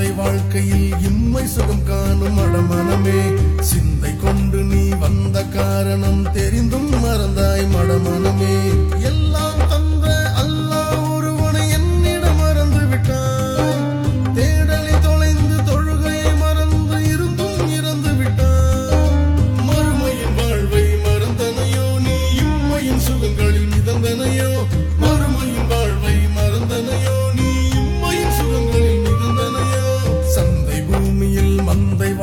சிந்தை வாழ்க்கையில் இம்மை சுகம் காணும் அடமனமே. சிந்தை கொண்டு நீ வந்த காரணம் தெரிந்து 干杯